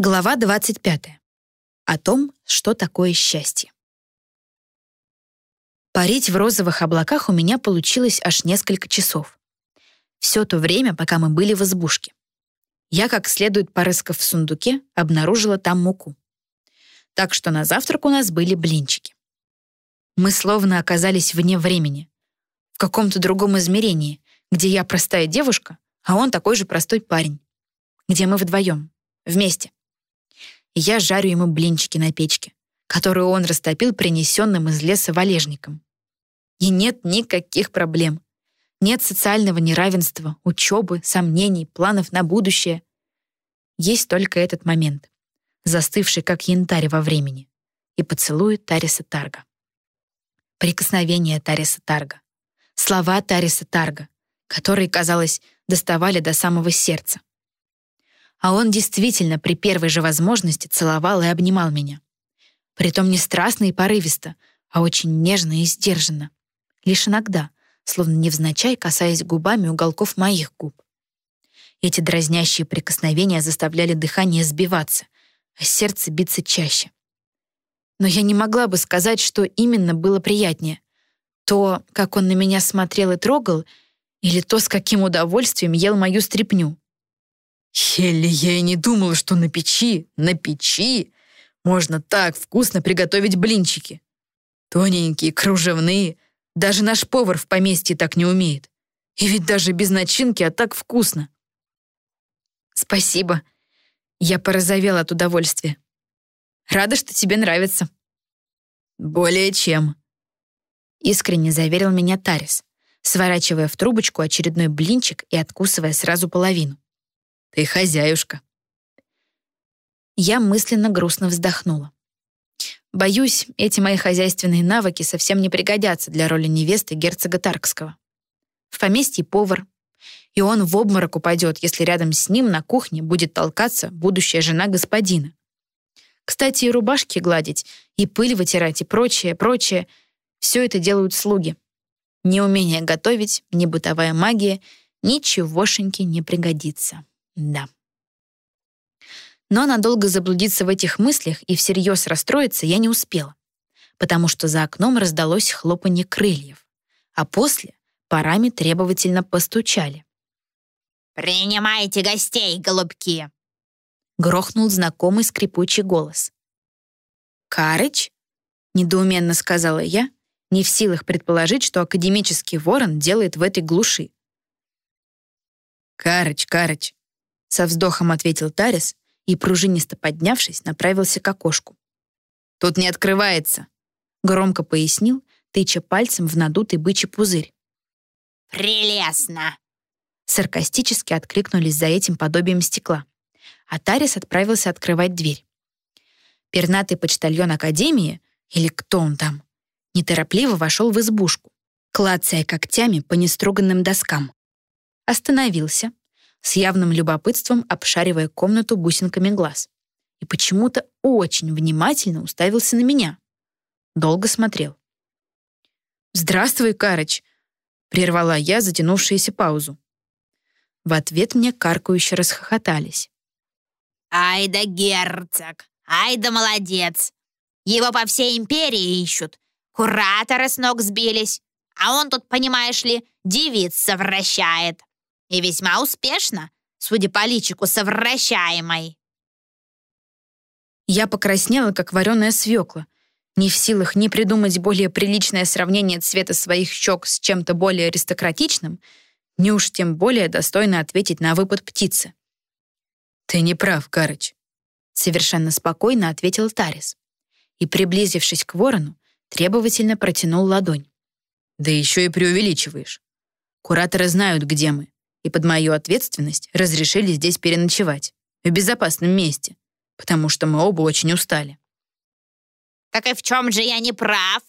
Глава 25. О том, что такое счастье. Парить в розовых облаках у меня получилось аж несколько часов. Все то время, пока мы были в избушке. Я, как следует порыскав в сундуке, обнаружила там муку. Так что на завтрак у нас были блинчики. Мы словно оказались вне времени, в каком-то другом измерении, где я простая девушка, а он такой же простой парень. Где мы вдвоем, вместе я жарю ему блинчики на печке, которую он растопил принесенным из леса валежником. И нет никаких проблем. Нет социального неравенства, учебы, сомнений, планов на будущее. Есть только этот момент, застывший как янтарь во времени, и поцелуй Тариса Тарга. Прикосновение Тариса Тарга. Слова Тариса Тарга, которые, казалось, доставали до самого сердца а он действительно при первой же возможности целовал и обнимал меня. Притом не страстно и порывисто, а очень нежно и сдержанно. Лишь иногда, словно невзначай касаясь губами уголков моих губ. Эти дразнящие прикосновения заставляли дыхание сбиваться, а сердце биться чаще. Но я не могла бы сказать, что именно было приятнее. То, как он на меня смотрел и трогал, или то, с каким удовольствием ел мою стряпню. Хелли, я и не думала, что на печи, на печи можно так вкусно приготовить блинчики. Тоненькие, кружевные. Даже наш повар в поместье так не умеет. И ведь даже без начинки, а так вкусно. Спасибо. Я порозовела от удовольствия. Рада, что тебе нравится. Более чем. Искренне заверил меня Тарис, сворачивая в трубочку очередной блинчик и откусывая сразу половину. Ты хозяюшка. Я мысленно грустно вздохнула. Боюсь, эти мои хозяйственные навыки совсем не пригодятся для роли невесты герцога Таркского. В поместье повар, и он в обморок упадет, если рядом с ним на кухне будет толкаться будущая жена господина. Кстати, и рубашки гладить, и пыль вытирать, и прочее, прочее — все это делают слуги. Ни умение готовить, ни бытовая магия ничегошеньки не пригодится. Да. Но надолго заблудиться в этих мыслях и всерьез расстроиться я не успела, потому что за окном раздалось хлопанье крыльев, а после парами требовательно постучали. «Принимайте гостей, голубки!» Грохнул знакомый скрипучий голос. «Карыч?» — недоуменно сказала я, не в силах предположить, что академический ворон делает в этой глуши. «Карыч, Карыч, со вздохом ответил Тарис и, пружинисто поднявшись, направился к окошку. «Тут не открывается», — громко пояснил, тыча пальцем в надутый бычий пузырь. «Прелестно!» Саркастически откликнулись за этим подобием стекла, а Тарис отправился открывать дверь. Пернатый почтальон Академии, или кто он там, неторопливо вошел в избушку, клацая когтями по неструганным доскам. Остановился, с явным любопытством обшаривая комнату бусинками глаз. И почему-то очень внимательно уставился на меня. Долго смотрел. «Здравствуй, Карыч!» — прервала я затянувшуюся паузу. В ответ мне каркающе расхохотались. «Ай да герцог! Ай да молодец! Его по всей империи ищут. Кураторы с ног сбились. А он тут, понимаешь ли, девиц совращает. И весьма успешно, судя по личику совращаемой. Я покраснела, как вареная свекла, не в силах ни придумать более приличное сравнение цвета своих щек с чем-то более аристократичным, ни уж тем более достойно ответить на выпад птицы. «Ты не прав, Карыч», — совершенно спокойно ответил Тарис. И, приблизившись к ворону, требовательно протянул ладонь. «Да еще и преувеличиваешь. Кураторы знают, где мы и под мою ответственность разрешили здесь переночевать, в безопасном месте, потому что мы оба очень устали. «Так и в чем же я не прав?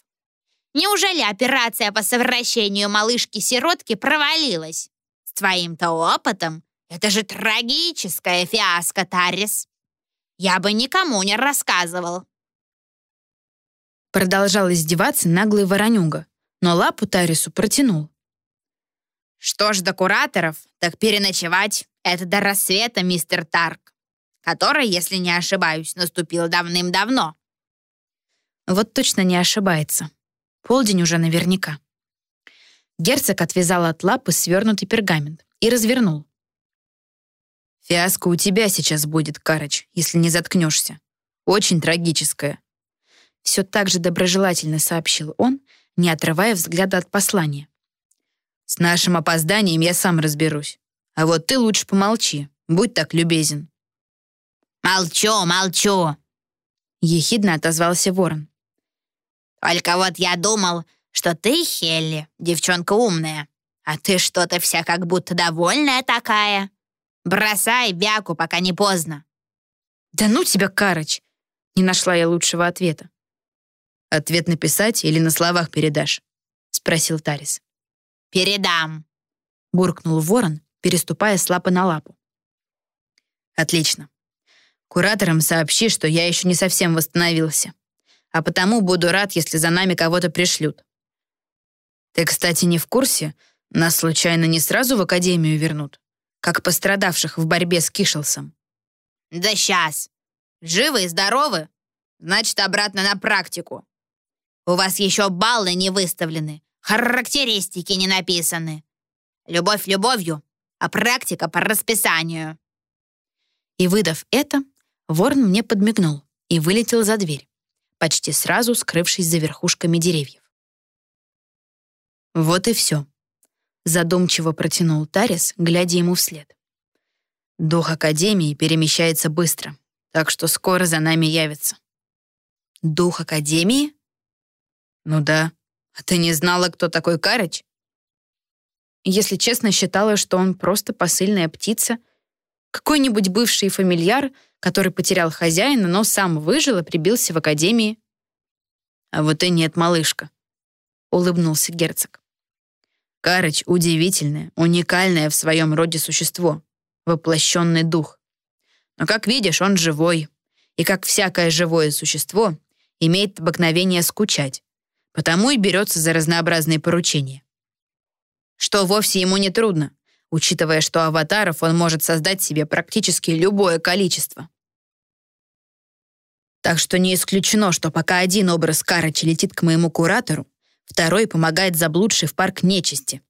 Неужели операция по совращению малышки-сиротки провалилась? С твоим-то опытом это же трагическая фиаско, Тарис. Я бы никому не рассказывал». Продолжал издеваться наглый воронюга, но лапу Тарису протянул. Что ж до кураторов, так переночевать — это до рассвета, мистер Тарк. который, если не ошибаюсь, наступил давным-давно. Вот точно не ошибается. Полдень уже наверняка. Герцог отвязал от лапы свернутый пергамент и развернул. «Фиаско у тебя сейчас будет, Карыч, если не заткнешься. Очень трагическое». Все так же доброжелательно сообщил он, не отрывая взгляда от послания. «С нашим опозданием я сам разберусь. А вот ты лучше помолчи, будь так любезен». «Молчу, молчу!» Ехидно отозвался ворон. «Только вот я думал, что ты, Хелли, девчонка умная, а ты что-то вся как будто довольная такая. Бросай бяку, пока не поздно». «Да ну тебя, Карыч!» Не нашла я лучшего ответа. «Ответ написать или на словах передашь?» Спросил Тарис. «Передам», — буркнул ворон, переступая с лапы на лапу. «Отлично. Кураторам сообщи, что я еще не совсем восстановился. А потому буду рад, если за нами кого-то пришлют. Ты, кстати, не в курсе? Нас случайно не сразу в академию вернут? Как пострадавших в борьбе с Кишелсом? «Да сейчас. Живы и здоровы? Значит, обратно на практику. У вас еще баллы не выставлены, характеристики не написаны. Любовь любовью, а практика по расписанию». И, выдав это, ворон мне подмигнул и вылетел за дверь, почти сразу скрывшись за верхушками деревьев. Вот и все. Задумчиво протянул Тарис, глядя ему вслед. Дух Академии перемещается быстро, так что скоро за нами явится. Дух Академии? Ну да. А ты не знала, кто такой Карыч? Если честно, считала, что он просто посыльная птица, какой-нибудь бывший фамильяр, который потерял хозяина, но сам выжил и прибился в Академии. А вот и нет, малышка. — улыбнулся герцог. «Карыч — удивительное, уникальное в своем роде существо, воплощенный дух. Но, как видишь, он живой, и, как всякое живое существо, имеет обыкновение скучать, потому и берется за разнообразные поручения. Что вовсе ему не трудно, учитывая, что аватаров он может создать себе практически любое количество. Так что не исключено, что пока один образ Карыча летит к моему куратору, второй помогает заблудшей в парк нечисти,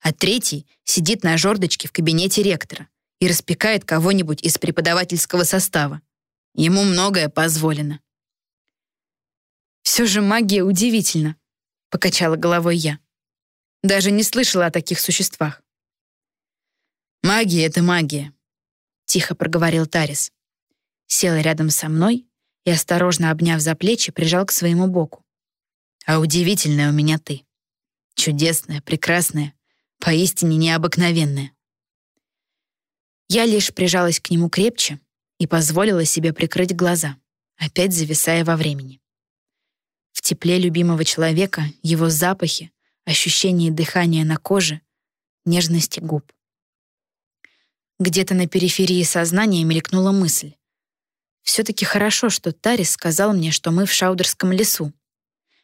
а третий сидит на жердочке в кабинете ректора и распекает кого-нибудь из преподавательского состава. Ему многое позволено. «Все же магия удивительна», — покачала головой я. Даже не слышала о таких существах. «Магия — это магия», — тихо проговорил Тарис. Сел рядом со мной и, осторожно обняв за плечи, прижал к своему боку. А удивительная у меня ты. Чудесная, прекрасная, поистине необыкновенная. Я лишь прижалась к нему крепче и позволила себе прикрыть глаза, опять зависая во времени. Тепле любимого человека, его запахи, ощущение дыхания на коже, нежности губ. Где-то на периферии сознания мелькнула мысль. Все-таки хорошо, что Тарис сказал мне, что мы в Шаудерском лесу,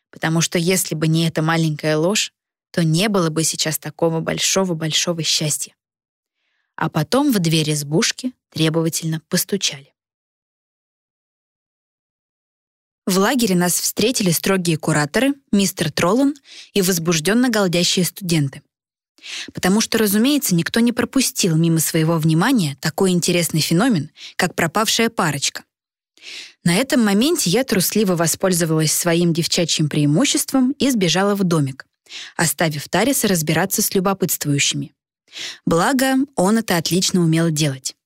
потому что если бы не эта маленькая ложь, то не было бы сейчас такого большого-большого счастья. А потом в дверь избушки требовательно постучали. В лагере нас встретили строгие кураторы, мистер Троллан и возбужденно голдящие студенты. Потому что, разумеется, никто не пропустил мимо своего внимания такой интересный феномен, как пропавшая парочка. На этом моменте я трусливо воспользовалась своим девчачьим преимуществом и сбежала в домик, оставив Тариса разбираться с любопытствующими. Благо, он это отлично умел делать.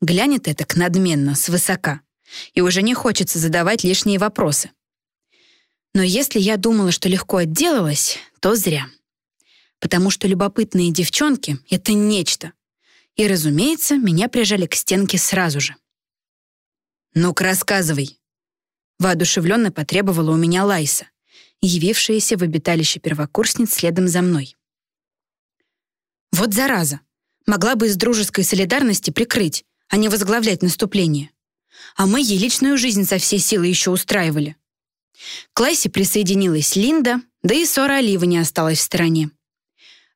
Глянет это надменно, свысока, и уже не хочется задавать лишние вопросы. Но если я думала, что легко отделалась, то зря. Потому что любопытные девчонки — это нечто. И, разумеется, меня прижали к стенке сразу же. «Ну-ка, рассказывай!» Воодушевленно потребовала у меня Лайса, явившаяся в обиталище первокурсниц следом за мной. Вот зараза! Могла бы из дружеской солидарности прикрыть, а не возглавлять наступление. А мы ей личную жизнь со всей силы еще устраивали. К Лайсе присоединилась Линда, да и ссора Олива не осталась в стороне.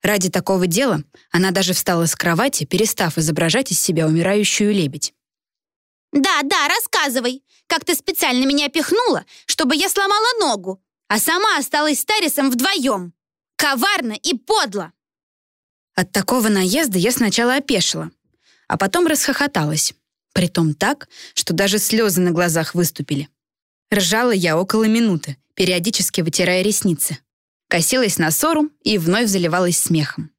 Ради такого дела она даже встала с кровати, перестав изображать из себя умирающую лебедь. Да, да, рассказывай, как ты специально меня пихнула, чтобы я сломала ногу, а сама осталась с Тарисом вдвоем. Коварно и подло. От такого наезда я сначала опешила, а потом расхохоталась. Притом так, что даже слезы на глазах выступили. Ржала я около минуты, периодически вытирая ресницы. Косилась на ссору и вновь заливалась смехом.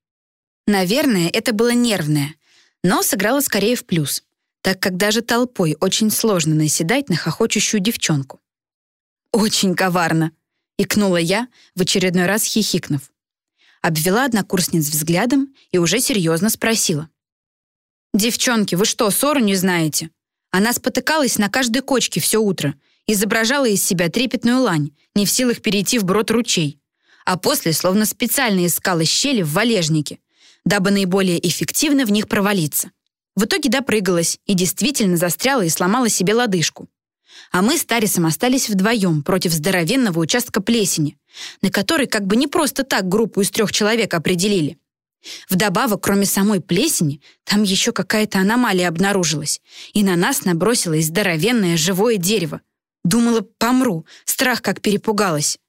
Наверное, это было нервное, но сыграло скорее в плюс, так как даже толпой очень сложно наседать на хохочущую девчонку. «Очень коварно!» — икнула я, в очередной раз хихикнув. Обвела однокурсниц взглядом и уже серьезно спросила. «Девчонки, вы что, ссору не знаете?» Она спотыкалась на каждой кочке все утро, изображала из себя трепетную лань, не в силах перейти в брод ручей. А после словно специально искала щели в валежнике, дабы наиболее эффективно в них провалиться. В итоге допрыгалась и действительно застряла и сломала себе лодыжку. А мы с Тарисом остались вдвоем против здоровенного участка плесени, на который как бы не просто так группу из трех человек определили. Вдобавок, кроме самой плесени, там еще какая-то аномалия обнаружилась, и на нас набросилось здоровенное живое дерево. Думала, помру, страх как перепугалась.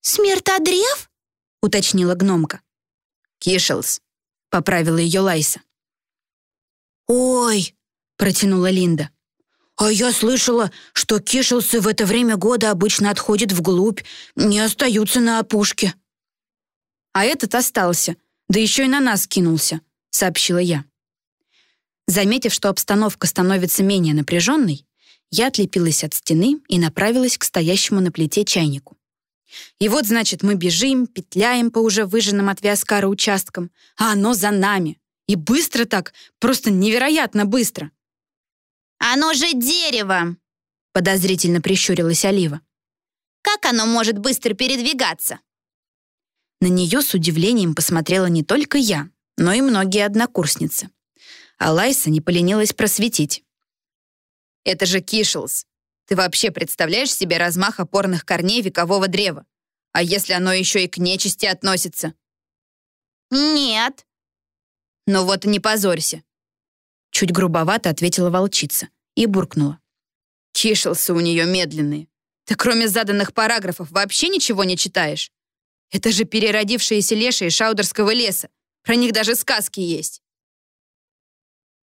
«Смертодрев?» — уточнила гномка. «Кишелс», — поправила ее Лайса. «Ой!» — протянула Линда. «А я слышала, что кишелсы в это время года обычно отходят вглубь, не остаются на опушке». «А этот остался», да еще и на нас кинулся», — сообщила я. Заметив, что обстановка становится менее напряженной, я отлепилась от стены и направилась к стоящему на плите чайнику. И вот, значит, мы бежим, петляем по уже выжженным от Виаскара участкам, а оно за нами. И быстро так, просто невероятно быстро. «Оно же дерево!» — подозрительно прищурилась Олива. «Как оно может быстро передвигаться?» На нее с удивлением посмотрела не только я, но и многие однокурсницы. А Лайса не поленилась просветить. «Это же Кишлс. Ты вообще представляешь себе размах опорных корней векового древа? А если оно еще и к нечисти относится?» «Нет». «Ну вот и не позорься». Чуть грубовато ответила волчица и буркнула. Кишлсы у нее медленные. Ты кроме заданных параграфов вообще ничего не читаешь? Это же переродившиеся леши Шаудерского леса. Про них даже сказки есть.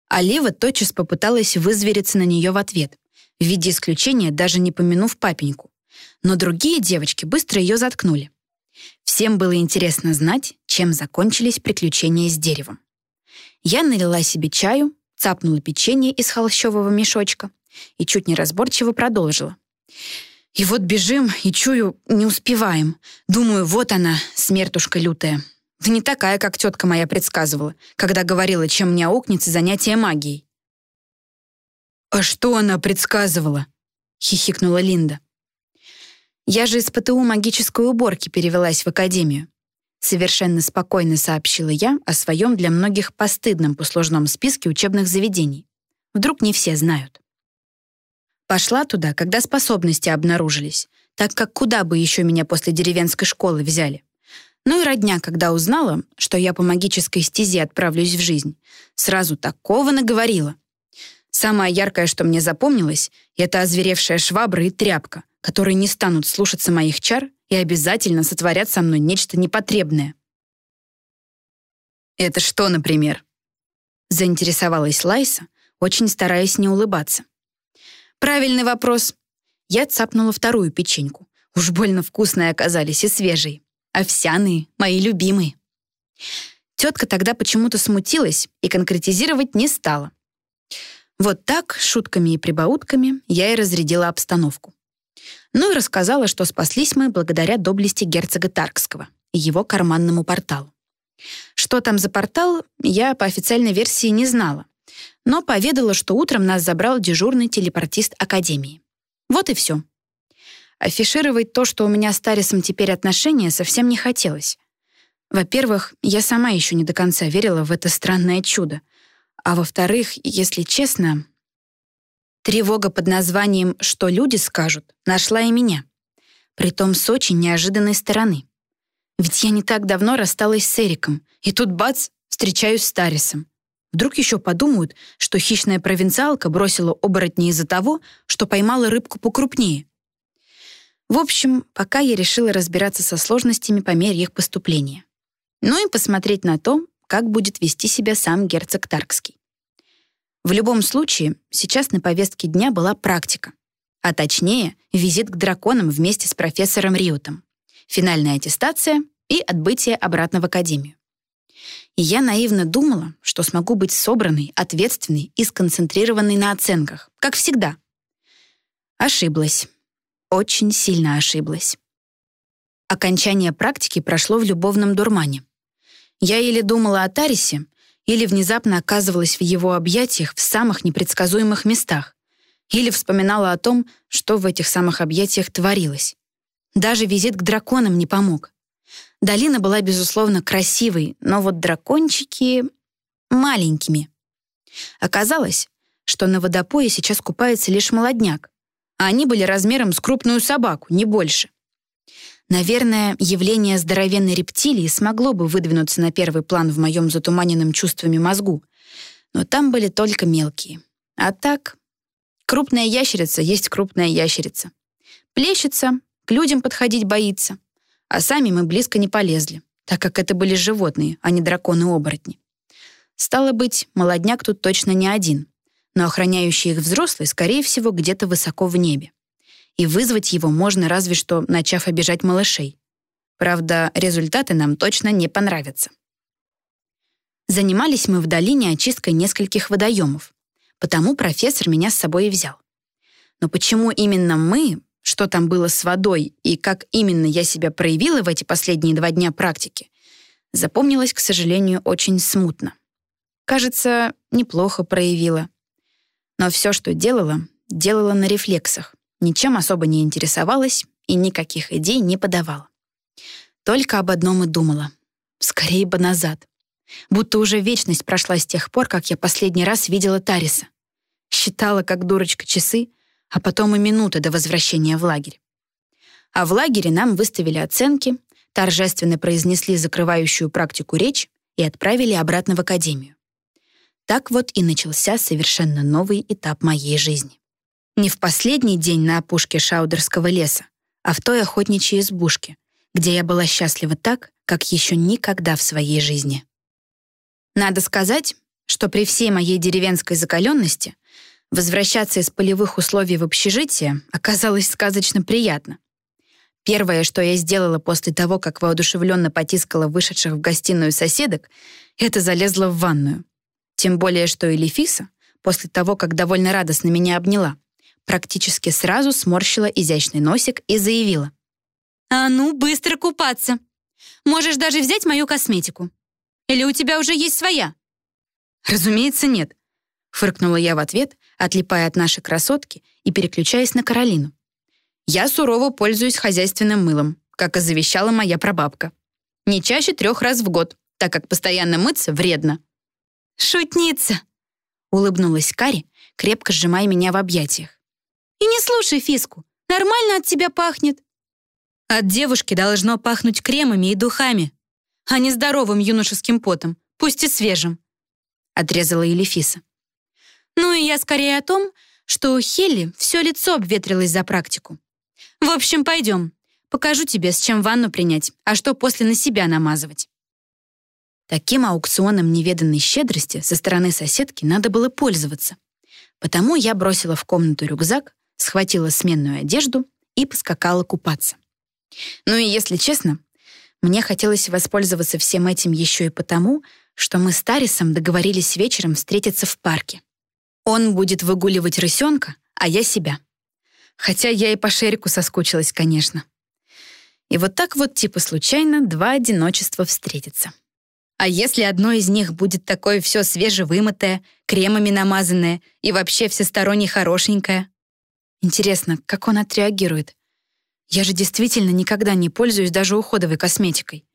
Олива тотчас попыталась вызвериться на нее в ответ, в виде исключения даже не помянув папеньку. Но другие девочки быстро ее заткнули. Всем было интересно знать, чем закончились приключения с деревом. Я налила себе чаю, цапнула печенье из холщового мешочка и чуть неразборчиво продолжила. И вот бежим, и чую, не успеваем. Думаю, вот она, смертушка лютая. Да не такая, как тетка моя предсказывала, когда говорила, чем мне аукнется занятие магией. «А что она предсказывала?» — хихикнула Линда. «Я же из ПТУ магической уборки перевелась в академию», — совершенно спокойно сообщила я о своем для многих постыдном послужном списке учебных заведений. Вдруг не все знают. Пошла туда, когда способности обнаружились, так как куда бы еще меня после деревенской школы взяли. Ну и родня, когда узнала, что я по магической стезе отправлюсь в жизнь, сразу такого наговорила. Самое яркое, что мне запомнилось, это озверевшая швабра и тряпка, которые не станут слушаться моих чар и обязательно сотворят со мной нечто непотребное. «Это что, например?» Заинтересовалась Лайса, очень стараясь не улыбаться. Правильный вопрос. Я цапнула вторую печеньку. Уж больно вкусные оказались и свежие. Овсяные, мои любимые. Тетка тогда почему-то смутилась и конкретизировать не стала. Вот так, шутками и прибаутками, я и разрядила обстановку. Ну и рассказала, что спаслись мы благодаря доблести герцога Таркского и его карманному порталу. Что там за портал, я по официальной версии не знала, но поведала, что утром нас забрал дежурный телепортист Академии. Вот и все. Афишировать то, что у меня с Тарисом теперь отношения, совсем не хотелось. Во-первых, я сама еще не до конца верила в это странное чудо. А во-вторых, если честно, тревога под названием «Что люди скажут» нашла и меня. Притом с очень неожиданной стороны. Ведь я не так давно рассталась с Эриком, и тут бац, встречаюсь с Тарисом. Вдруг еще подумают, что хищная провинциалка бросила оборотни из-за того, что поймала рыбку покрупнее. В общем, пока я решила разбираться со сложностями по мере их поступления. Ну и посмотреть на то, как будет вести себя сам герцог Таркский. В любом случае, сейчас на повестке дня была практика, а точнее, визит к драконам вместе с профессором Риутом, финальная аттестация и отбытие обратно в академию. И я наивно думала, что смогу быть собранной, ответственной и сконцентрированной на оценках, как всегда. Ошиблась. Очень сильно ошиблась. Окончание практики прошло в любовном дурмане. Я или думала о Тарисе, или внезапно оказывалась в его объятиях в самых непредсказуемых местах, или вспоминала о том, что в этих самых объятиях творилось. Даже визит к драконам не помог. Долина была, безусловно, красивой, но вот дракончики — маленькими. Оказалось, что на водопое сейчас купается лишь молодняк, а они были размером с крупную собаку, не больше. Наверное, явление здоровенной рептилии смогло бы выдвинуться на первый план в моем затуманенном чувствами мозгу, но там были только мелкие. А так, крупная ящерица есть крупная ящерица. Плещется, к людям подходить боится — а сами мы близко не полезли, так как это были животные, а не драконы-оборотни. Стало быть, молодняк тут точно не один, но охраняющий их взрослый, скорее всего, где-то высоко в небе. И вызвать его можно разве что, начав обижать малышей. Правда, результаты нам точно не понравятся. Занимались мы в долине очисткой нескольких водоемов, потому профессор меня с собой и взял. Но почему именно мы, что там было с водой и как именно я себя проявила в эти последние два дня практики, запомнилось, к сожалению, очень смутно. Кажется, неплохо проявила. Но все, что делала, делала на рефлексах, ничем особо не интересовалась и никаких идей не подавала. Только об одном и думала. Скорее бы назад. Будто уже вечность прошла с тех пор, как я последний раз видела Тариса. Считала, как дурочка, часы — а потом и минуты до возвращения в лагерь. А в лагере нам выставили оценки, торжественно произнесли закрывающую практику речь и отправили обратно в академию. Так вот и начался совершенно новый этап моей жизни. Не в последний день на опушке Шаудерского леса, а в той охотничьей избушке, где я была счастлива так, как еще никогда в своей жизни. Надо сказать, что при всей моей деревенской закаленности Возвращаться из полевых условий в общежитие оказалось сказочно приятно. Первое, что я сделала после того, как воодушевленно потискала вышедших в гостиную соседок, это залезла в ванную. Тем более, что и Лефиса, после того, как довольно радостно меня обняла, практически сразу сморщила изящный носик и заявила. «А ну, быстро купаться! Можешь даже взять мою косметику. Или у тебя уже есть своя?» «Разумеется, нет», — фыркнула я в ответ отлипая от нашей красотки и переключаясь на Каролину. «Я сурово пользуюсь хозяйственным мылом, как и завещала моя прабабка. Не чаще трех раз в год, так как постоянно мыться вредно». «Шутница!» — улыбнулась Кари, крепко сжимая меня в объятиях. «И не слушай Фиску, нормально от тебя пахнет». «От девушки должно пахнуть кремами и духами, а не здоровым юношеским потом, пусть и свежим», — отрезала Елефиса. Ну и я скорее о том, что у Хелли все лицо обветрилось за практику. В общем, пойдем. Покажу тебе, с чем ванну принять, а что после на себя намазывать. Таким аукционом неведанной щедрости со стороны соседки надо было пользоваться. Потому я бросила в комнату рюкзак, схватила сменную одежду и поскакала купаться. Ну и если честно, мне хотелось воспользоваться всем этим еще и потому, что мы с Тарисом договорились вечером встретиться в парке. Он будет выгуливать рысенка, а я себя. Хотя я и по Шерику соскучилась, конечно. И вот так вот типа случайно два одиночества встретятся. А если одно из них будет такое все свежевымытое, кремами намазанное и вообще всесторонне хорошенькое? Интересно, как он отреагирует? Я же действительно никогда не пользуюсь даже уходовой косметикой.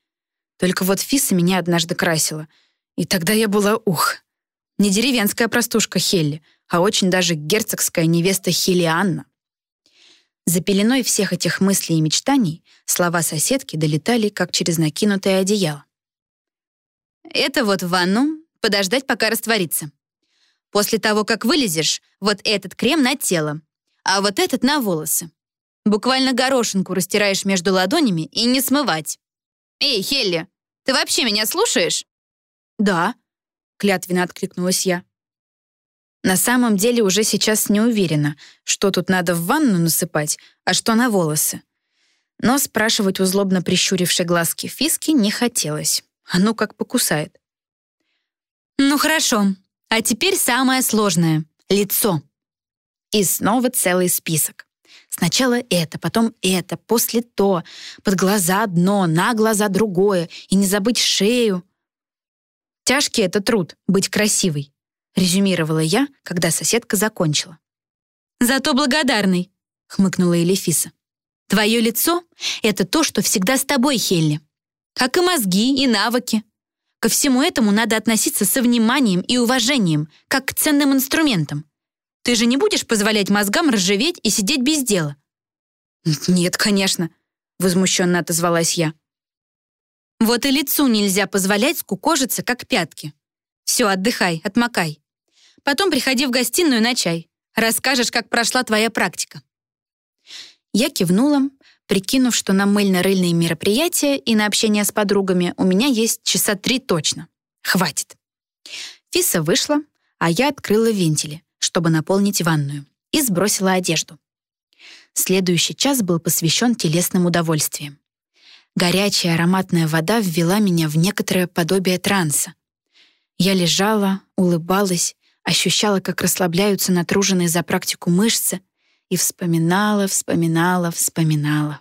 Только вот Фиса меня однажды красила, и тогда я была ух. Не деревенская простушка Хелли, а очень даже герцогская невеста Хелианна. За пеленой всех этих мыслей и мечтаний слова соседки долетали, как через накинутое одеяло. «Это вот в ванну, подождать, пока растворится. После того, как вылезешь, вот этот крем на тело, а вот этот на волосы. Буквально горошинку растираешь между ладонями и не смывать. «Эй, Хелли, ты вообще меня слушаешь?» «Да», — клятвенно откликнулась я. На самом деле уже сейчас не уверена, что тут надо в ванну насыпать, а что на волосы. Но спрашивать у злобно прищурившей глазки Фиски не хотелось. Ну как покусает. «Ну хорошо, а теперь самое сложное — лицо». И снова целый список. Сначала это, потом это, после то, под глаза одно, на глаза другое, и не забыть шею. Тяжкий это труд — быть красивой, резюмировала я, когда соседка закончила. «Зато благодарный», — хмыкнула Элефиса. «Твое лицо — это то, что всегда с тобой, Хелли. Как и мозги, и навыки. Ко всему этому надо относиться со вниманием и уважением, как к ценным инструментам. Ты же не будешь позволять мозгам ржаветь и сидеть без дела?» «Нет, конечно», — возмущенно отозвалась я. «Вот и лицу нельзя позволять скукожиться, как пятки. Все, отдыхай, отмокай. Потом приходи в гостиную на чай. Расскажешь, как прошла твоя практика». Я кивнула, прикинув, что на мыльно-рыльные мероприятия и на общение с подругами у меня есть часа три точно. Хватит. Фиса вышла, а я открыла вентили, чтобы наполнить ванную, и сбросила одежду. Следующий час был посвящен телесным удовольствиям. Горячая ароматная вода ввела меня в некоторое подобие транса. Я лежала, улыбалась, ощущала, как расслабляются натруженные за практику мышцы, и вспоминала, вспоминала, вспоминала.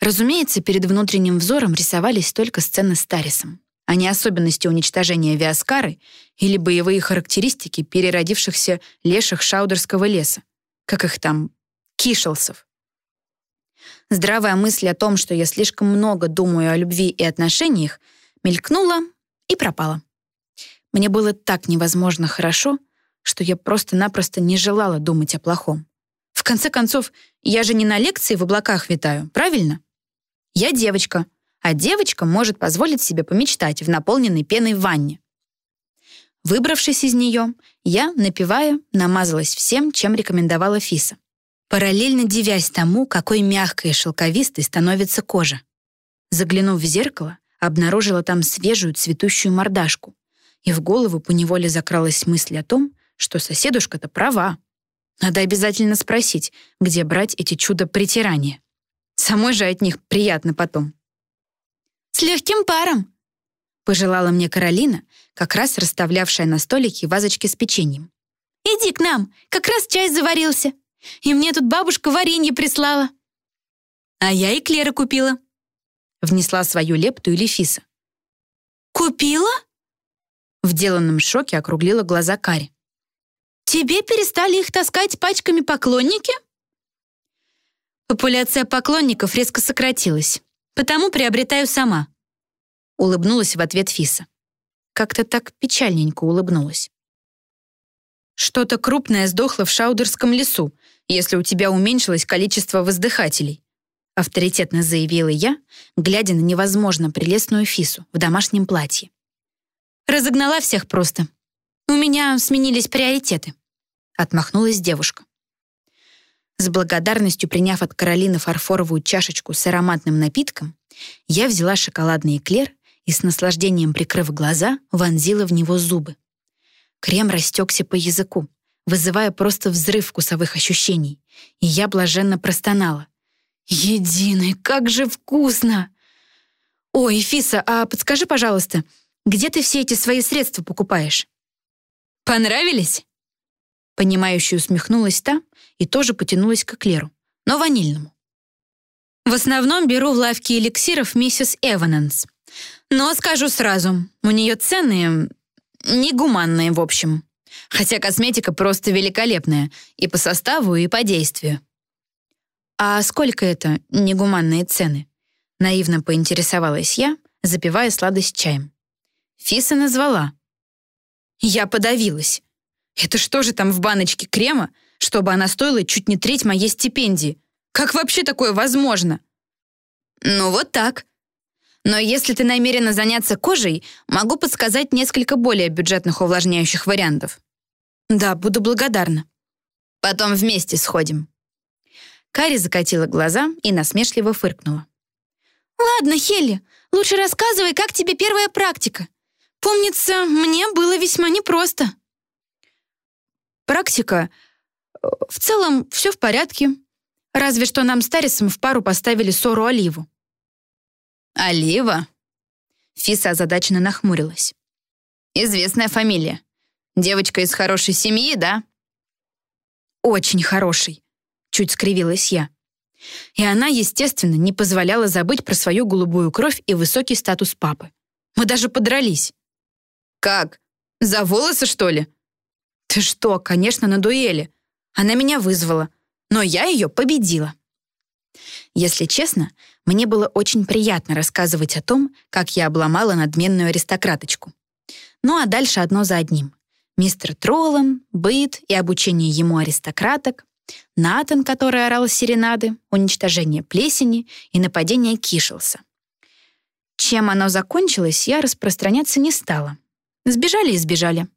Разумеется, перед внутренним взором рисовались только сцены с Тарисом, а не особенности уничтожения Виаскары или боевые характеристики переродившихся леших Шаудерского леса, как их там, кишелсов. Здравая мысль о том, что я слишком много думаю о любви и отношениях, мелькнула и пропала. Мне было так невозможно хорошо, что я просто-напросто не желала думать о плохом. В конце концов, я же не на лекции в облаках витаю, правильно? Я девочка, а девочка может позволить себе помечтать в наполненной пеной ванне. Выбравшись из нее, я, напивая, намазалась всем, чем рекомендовала Фиса, параллельно дивясь тому, какой мягкой и шелковистой становится кожа. Заглянув в зеркало, обнаружила там свежую цветущую мордашку, и в голову поневоле закралась мысль о том, что соседушка-то права. Надо обязательно спросить, где брать эти чудо-притирания. Самой же от них приятно потом. «С легким паром!» — пожелала мне Каролина, как раз расставлявшая на столике вазочки с печеньем. «Иди к нам, как раз чай заварился. И мне тут бабушка варенье прислала». «А я и Клера купила», — внесла свою лепту Элифиса. «Купила?» В деланном шоке округлила глаза Кари. «Тебе перестали их таскать пачками поклонники?» Популяция поклонников резко сократилась, потому приобретаю сама. Улыбнулась в ответ Фиса. Как-то так печальненько улыбнулась. Что-то крупное сдохло в Шаудерском лесу, если у тебя уменьшилось количество воздыхателей. Авторитетно заявила я, глядя на невозможно прелестную Фису в домашнем платье. Разогнала всех просто. У меня сменились приоритеты. Отмахнулась девушка. С благодарностью приняв от Каролины фарфоровую чашечку с ароматным напитком, я взяла шоколадный эклер и с наслаждением прикрыв глаза, вонзила в него зубы. Крем растекся по языку, вызывая просто взрыв вкусовых ощущений, и я блаженно простонала. «Единый, как же вкусно!» «Ой, Фиса, а подскажи, пожалуйста, где ты все эти свои средства покупаешь?» «Понравились?» Понимающе усмехнулась та и тоже потянулась к эклеру, но ванильному. «В основном беру в лавке эликсиров миссис Эвананс. Но скажу сразу, у нее цены негуманные, в общем. Хотя косметика просто великолепная и по составу, и по действию». «А сколько это негуманные цены?» Наивно поинтересовалась я, запивая сладость чаем. Фиса назвала. Я подавилась. Это что же там в баночке крема, чтобы она стоила чуть не треть моей стипендии? Как вообще такое возможно? Ну вот так. Но если ты намерена заняться кожей, могу подсказать несколько более бюджетных увлажняющих вариантов. Да, буду благодарна. Потом вместе сходим. Кари закатила глаза и насмешливо фыркнула. «Ладно, Хелли, лучше рассказывай, как тебе первая практика. Помнится, мне было весьма непросто». Практика? В целом, все в порядке. Разве что нам с Тарисом в пару поставили ссору Оливу. «Олива?» Фиса озадаченно нахмурилась. «Известная фамилия. Девочка из хорошей семьи, да?» «Очень хороший», — чуть скривилась я. И она, естественно, не позволяла забыть про свою голубую кровь и высокий статус папы. Мы даже подрались. «Как? За волосы, что ли?» «Ты что, конечно, на дуэли. Она меня вызвала, но я ее победила». Если честно, мне было очень приятно рассказывать о том, как я обломала надменную аристократочку. Ну а дальше одно за одним. Мистер Троллан, быт и обучение ему аристократок, Натан, который орал серенады, уничтожение плесени и нападение Кишелса. Чем оно закончилось, я распространяться не стала. Сбежали и сбежали.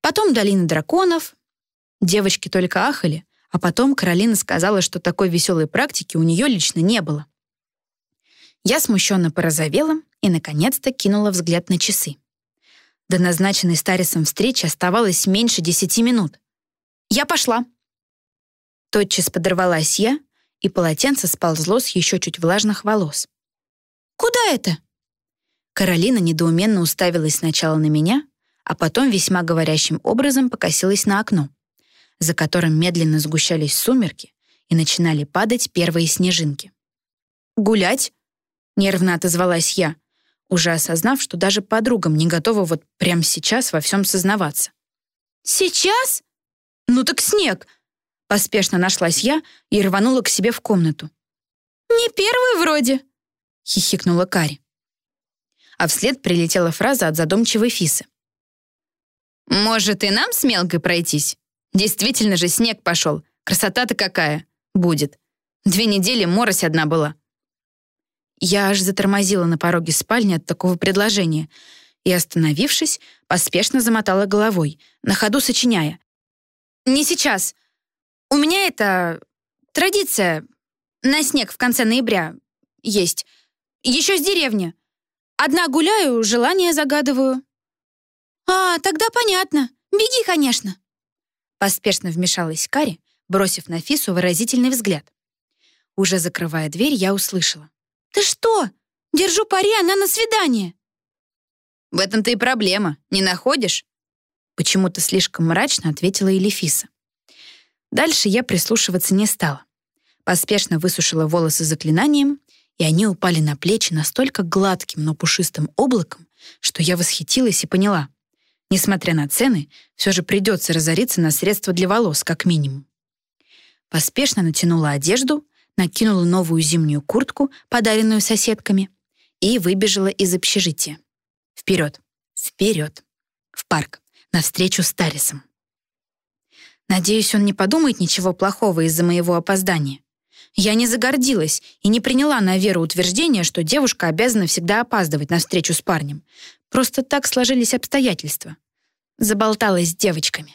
Потом долина драконов. Девочки только ахали, а потом Каролина сказала, что такой веселой практики у нее лично не было. Я смущенно порозовела и, наконец-то, кинула взгляд на часы. До назначенной Старисом встречи оставалось меньше десяти минут. «Я пошла!» Тотчас подорвалась я, и полотенце сползло с еще чуть влажных волос. «Куда это?» Каролина недоуменно уставилась сначала на меня, а потом весьма говорящим образом покосилась на окно за которым медленно сгущались сумерки и начинали падать первые снежинки. «Гулять?» — нервно отозвалась я, уже осознав, что даже подругам не готова вот прямо сейчас во всем сознаваться. «Сейчас?» «Ну так снег!» Поспешно нашлась я и рванула к себе в комнату. «Не первый вроде», — хихикнула Кари. А вслед прилетела фраза от задумчивой Фисы. «Может, и нам с Мелкой пройтись?» Действительно же снег пошел. Красота-то какая. Будет. Две недели морось одна была. Я аж затормозила на пороге спальни от такого предложения и, остановившись, поспешно замотала головой, на ходу сочиняя. «Не сейчас. У меня это... традиция. На снег в конце ноября есть. Еще с деревни. Одна гуляю, желание загадываю». «А, тогда понятно. Беги, конечно». Поспешно вмешалась Кари, бросив на Фису выразительный взгляд. Уже закрывая дверь, я услышала. «Ты что? Держу пари, она на свидание!» «В этом-то и проблема, не находишь?» Почему-то слишком мрачно ответила Элифиса. Дальше я прислушиваться не стала. Поспешно высушила волосы заклинанием, и они упали на плечи настолько гладким, но пушистым облаком, что я восхитилась и поняла. Несмотря на цены, все же придется разориться на средства для волос, как минимум. Поспешно натянула одежду, накинула новую зимнюю куртку, подаренную соседками, и выбежала из общежития. Вперед, вперед, в парк, навстречу с Тарисом. Надеюсь, он не подумает ничего плохого из-за моего опоздания. Я не загордилась и не приняла на веру утверждение, что девушка обязана всегда опаздывать на встречу с парнем. Просто так сложились обстоятельства. Заболталась с девочками.